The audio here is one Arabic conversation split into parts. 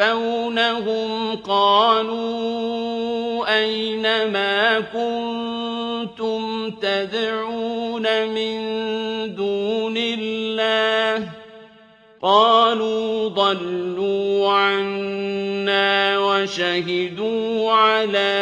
يتوفونهم قالوا أين ما كنتم تدعون من دون الله قالوا ضلوا عنا وشهدوا على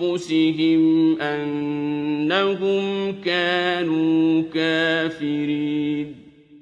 أنفسهم أنهم كانوا كافرين